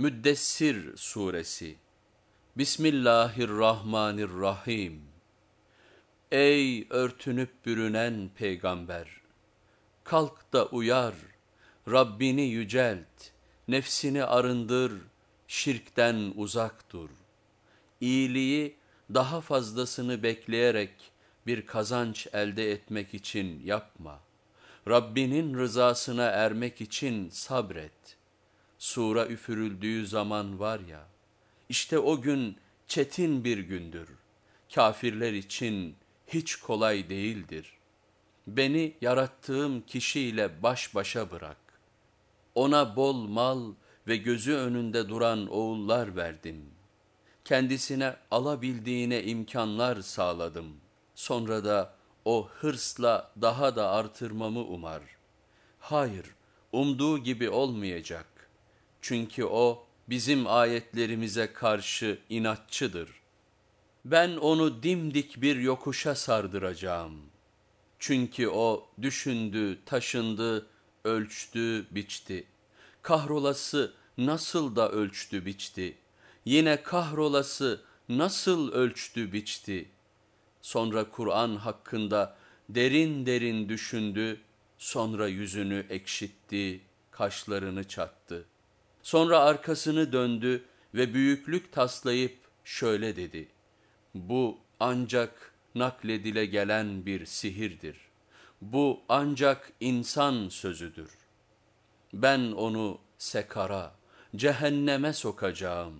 Müddessir Suresi Bismillahirrahmanirrahim Ey örtünüp bürünen peygamber! Kalk da uyar, Rabbini yücelt, nefsini arındır, şirkten uzak dur. İyiliği daha fazlasını bekleyerek bir kazanç elde etmek için yapma. Rabbinin rızasına ermek için sabret. Sura üfürüldüğü zaman var ya, işte o gün çetin bir gündür. Kafirler için hiç kolay değildir. Beni yarattığım kişiyle baş başa bırak. Ona bol mal ve gözü önünde duran oğullar verdim. Kendisine alabildiğine imkanlar sağladım. Sonra da o hırsla daha da artırmamı umar. Hayır, umduğu gibi olmayacak. Çünkü o bizim ayetlerimize karşı inatçıdır. Ben onu dimdik bir yokuşa sardıracağım. Çünkü o düşündü, taşındı, ölçtü, biçti. Kahrolası nasıl da ölçtü, biçti. Yine kahrolası nasıl ölçtü, biçti. Sonra Kur'an hakkında derin derin düşündü, sonra yüzünü ekşitti, kaşlarını çattı. Sonra arkasını döndü ve büyüklük taslayıp şöyle dedi. Bu ancak nakledile gelen bir sihirdir. Bu ancak insan sözüdür. Ben onu sekara, cehenneme sokacağım.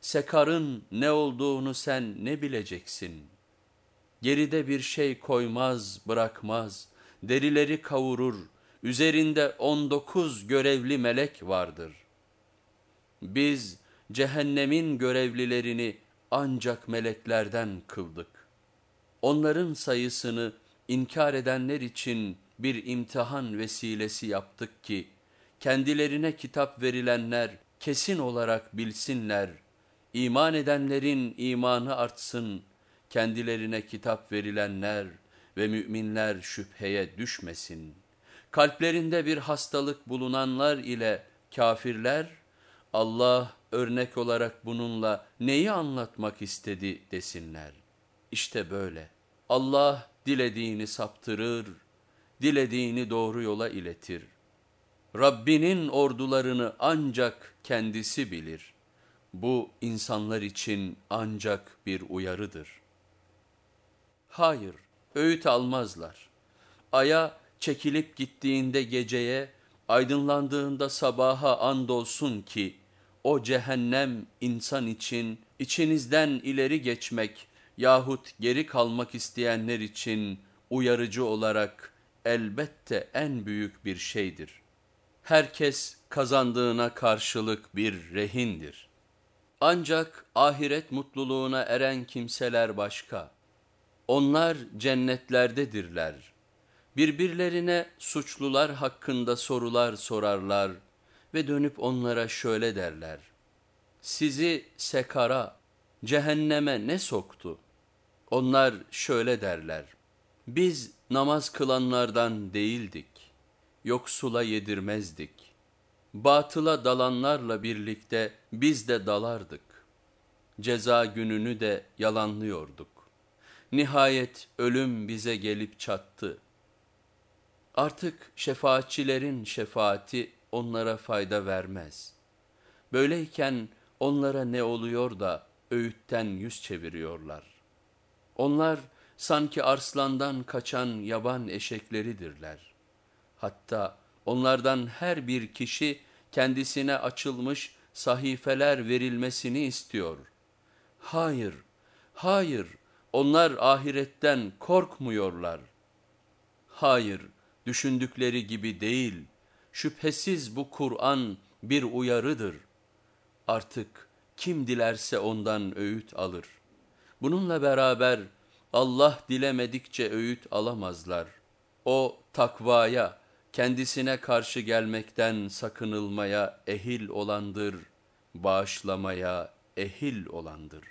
Sekarın ne olduğunu sen ne bileceksin? Geride bir şey koymaz, bırakmaz, derileri kavurur, üzerinde on dokuz görevli melek vardır. Biz cehennemin görevlilerini ancak meleklerden kıldık. Onların sayısını inkar edenler için bir imtihan vesilesi yaptık ki, kendilerine kitap verilenler kesin olarak bilsinler, iman edenlerin imanı artsın, kendilerine kitap verilenler ve müminler şüpheye düşmesin. Kalplerinde bir hastalık bulunanlar ile kafirler, Allah örnek olarak bununla neyi anlatmak istedi desinler. İşte böyle. Allah dilediğini saptırır, dilediğini doğru yola iletir. Rabbinin ordularını ancak kendisi bilir. Bu insanlar için ancak bir uyarıdır. Hayır, öğüt almazlar. Aya çekilip gittiğinde geceye, aydınlandığında sabaha andolsun ki, o cehennem insan için içinizden ileri geçmek yahut geri kalmak isteyenler için uyarıcı olarak elbette en büyük bir şeydir. Herkes kazandığına karşılık bir rehindir. Ancak ahiret mutluluğuna eren kimseler başka. Onlar cennetlerdedirler. Birbirlerine suçlular hakkında sorular sorarlar ve dönüp onlara şöyle derler. Sizi sekara, cehenneme ne soktu? Onlar şöyle derler. Biz namaz kılanlardan değildik, yoksula yedirmezdik. Batıla dalanlarla birlikte biz de dalardık. Ceza gününü de yalanlıyorduk. Nihayet ölüm bize gelip çattı. Artık şefaatçilerin şefaati onlara fayda vermez. Böyleyken onlara ne oluyor da öğütten yüz çeviriyorlar. Onlar sanki arslandan kaçan yaban eşekleridirler. Hatta onlardan her bir kişi kendisine açılmış sahifeler verilmesini istiyor. Hayır, hayır, onlar ahiretten korkmuyorlar. Hayır, düşündükleri gibi değil.'' Şüphesiz bu Kur'an bir uyarıdır. Artık kim dilerse ondan öğüt alır. Bununla beraber Allah dilemedikçe öğüt alamazlar. O takvaya, kendisine karşı gelmekten sakınılmaya ehil olandır, bağışlamaya ehil olandır.